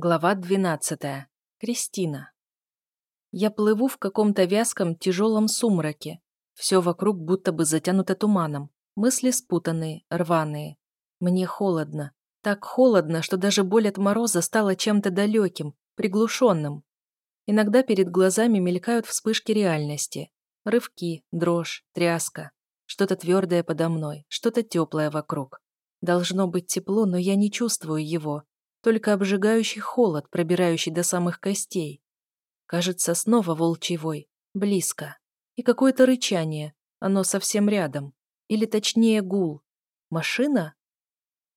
Глава 12. Кристина. Я плыву в каком-то вязком, тяжелом сумраке. Все вокруг будто бы затянуто туманом. Мысли спутанные, рваные. Мне холодно. Так холодно, что даже боль от мороза стала чем-то далеким, приглушенным. Иногда перед глазами мелькают вспышки реальности. Рывки, дрожь, тряска. Что-то твердое подо мной, что-то теплое вокруг. Должно быть тепло, но я не чувствую его, только обжигающий холод, пробирающий до самых костей. Кажется, снова волчий вой, близко. И какое-то рычание, оно совсем рядом. Или точнее гул. Машина?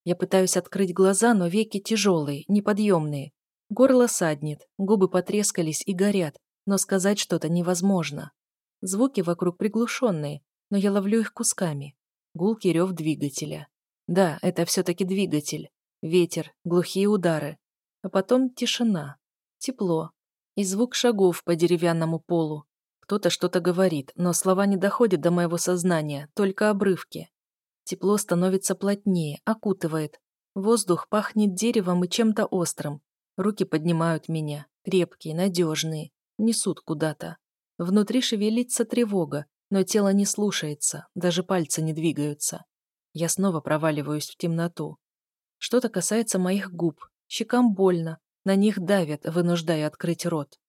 Я пытаюсь открыть глаза, но веки тяжелые, неподъемные. Горло саднет, губы потрескались и горят, но сказать что-то невозможно. Звуки вокруг приглушенные, но я ловлю их кусками. Гулкий рев двигателя. Да, это все-таки двигатель. Ветер, глухие удары. А потом тишина. Тепло. И звук шагов по деревянному полу. Кто-то что-то говорит, но слова не доходят до моего сознания, только обрывки. Тепло становится плотнее, окутывает. Воздух пахнет деревом и чем-то острым. Руки поднимают меня, крепкие, надежные, несут куда-то. Внутри шевелится тревога, но тело не слушается, даже пальцы не двигаются. Я снова проваливаюсь в темноту. Что-то касается моих губ. Щекам больно. На них давят, вынуждая открыть рот.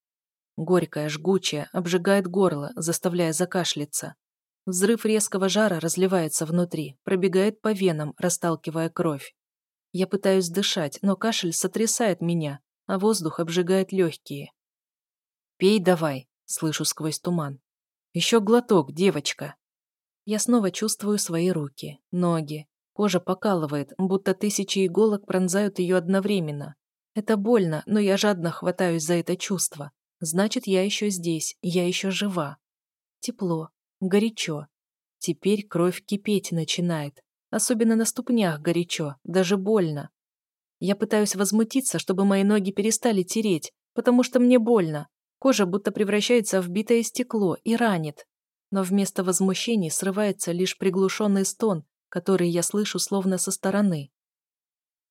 Горькая, жгучая, обжигает горло, заставляя закашляться. Взрыв резкого жара разливается внутри, пробегает по венам, расталкивая кровь. Я пытаюсь дышать, но кашель сотрясает меня, а воздух обжигает легкие. «Пей давай», — слышу сквозь туман. «Еще глоток, девочка». Я снова чувствую свои руки, ноги, Кожа покалывает, будто тысячи иголок пронзают ее одновременно. Это больно, но я жадно хватаюсь за это чувство. Значит, я еще здесь, я еще жива. Тепло, горячо. Теперь кровь кипеть начинает. Особенно на ступнях горячо, даже больно. Я пытаюсь возмутиться, чтобы мои ноги перестали тереть, потому что мне больно. Кожа будто превращается в битое стекло и ранит. Но вместо возмущений срывается лишь приглушенный стон, которые я слышу словно со стороны.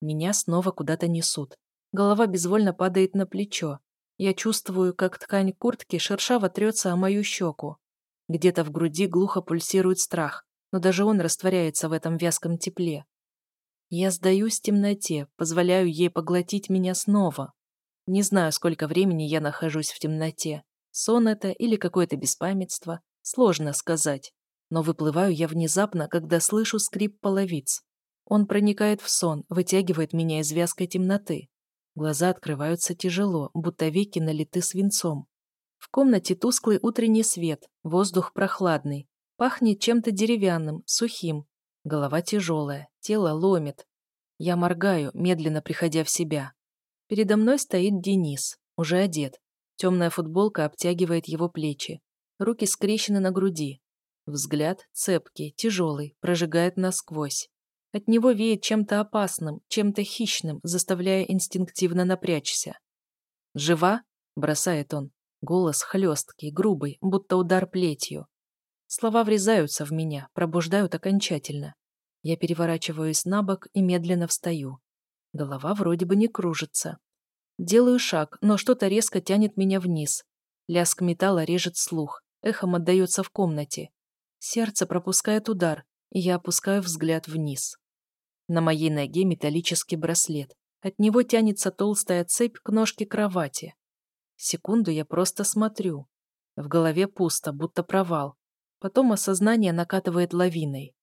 Меня снова куда-то несут. Голова безвольно падает на плечо. Я чувствую, как ткань куртки шершаво трется о мою щеку. Где-то в груди глухо пульсирует страх, но даже он растворяется в этом вязком тепле. Я сдаюсь темноте, позволяю ей поглотить меня снова. Не знаю, сколько времени я нахожусь в темноте. Сон это или какое-то беспамятство, сложно сказать. Но выплываю я внезапно, когда слышу скрип половиц. Он проникает в сон, вытягивает меня из вязкой темноты. Глаза открываются тяжело, будто веки налиты свинцом. В комнате тусклый утренний свет, воздух прохладный. Пахнет чем-то деревянным, сухим. Голова тяжелая, тело ломит. Я моргаю, медленно приходя в себя. Передо мной стоит Денис, уже одет. Темная футболка обтягивает его плечи. Руки скрещены на груди, Взгляд цепкий, тяжелый, прожигает насквозь. От него веет чем-то опасным, чем-то хищным, заставляя инстинктивно напрячься. «Жива?» – бросает он. Голос хлесткий, грубый, будто удар плетью. Слова врезаются в меня, пробуждают окончательно. Я переворачиваюсь на бок и медленно встаю. Голова вроде бы не кружится. Делаю шаг, но что-то резко тянет меня вниз. Лязг металла режет слух, эхом отдается в комнате. Сердце пропускает удар, и я опускаю взгляд вниз. На моей ноге металлический браслет. От него тянется толстая цепь к ножке кровати. Секунду я просто смотрю. В голове пусто, будто провал. Потом осознание накатывает лавиной.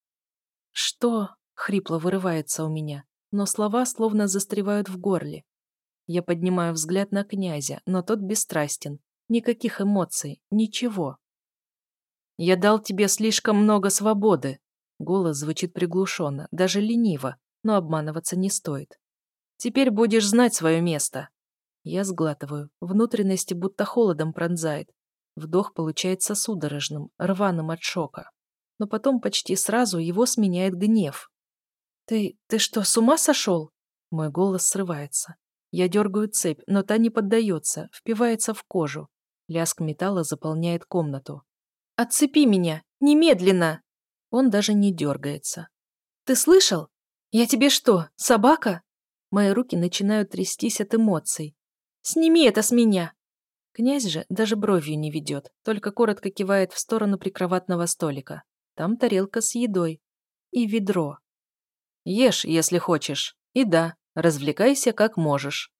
«Что?» — хрипло вырывается у меня, но слова словно застревают в горле. Я поднимаю взгляд на князя, но тот бесстрастен. Никаких эмоций, ничего. «Я дал тебе слишком много свободы». Голос звучит приглушенно, даже лениво, но обманываться не стоит. «Теперь будешь знать свое место». Я сглатываю, внутренности будто холодом пронзает. Вдох получается судорожным, рваным от шока. Но потом почти сразу его сменяет гнев. «Ты... ты что, с ума сошел?» Мой голос срывается. Я дергаю цепь, но та не поддается, впивается в кожу. Лязг металла заполняет комнату. Отцепи меня! Немедленно!» Он даже не дергается. «Ты слышал? Я тебе что, собака?» Мои руки начинают трястись от эмоций. «Сними это с меня!» Князь же даже бровью не ведет, только коротко кивает в сторону прикроватного столика. Там тарелка с едой. И ведро. «Ешь, если хочешь. И да, развлекайся как можешь».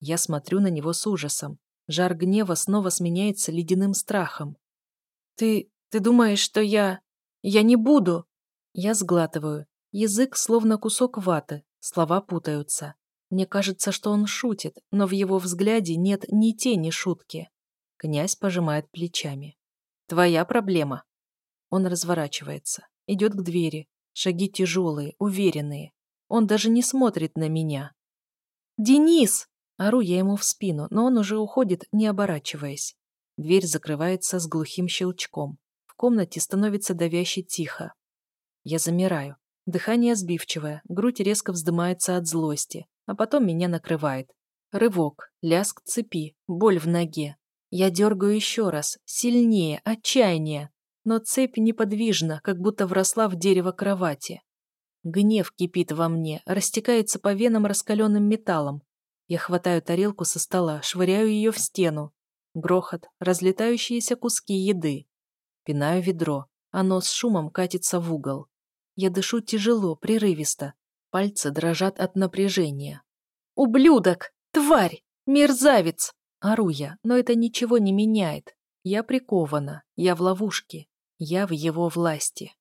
Я смотрю на него с ужасом. Жар гнева снова сменяется ледяным страхом. «Ты... ты думаешь, что я... я не буду?» Я сглатываю. Язык словно кусок ваты, слова путаются. Мне кажется, что он шутит, но в его взгляде нет ни тени шутки. Князь пожимает плечами. «Твоя проблема». Он разворачивается, идет к двери. Шаги тяжелые, уверенные. Он даже не смотрит на меня. «Денис!» Ору я ему в спину, но он уже уходит, не оборачиваясь. Дверь закрывается с глухим щелчком. В комнате становится давяще тихо. Я замираю. Дыхание сбивчивое, грудь резко вздымается от злости, а потом меня накрывает. Рывок, лязг цепи, боль в ноге. Я дергаю еще раз, сильнее, отчаяние. Но цепь неподвижна, как будто вросла в дерево кровати. Гнев кипит во мне, растекается по венам раскаленным металлом, я хватаю тарелку со стола, швыряю ее в стену. Грохот, разлетающиеся куски еды. Пинаю ведро, оно с шумом катится в угол. Я дышу тяжело, прерывисто. Пальцы дрожат от напряжения. «Ублюдок! Тварь! Мерзавец!» Ору я, но это ничего не меняет. Я прикована, я в ловушке, я в его власти.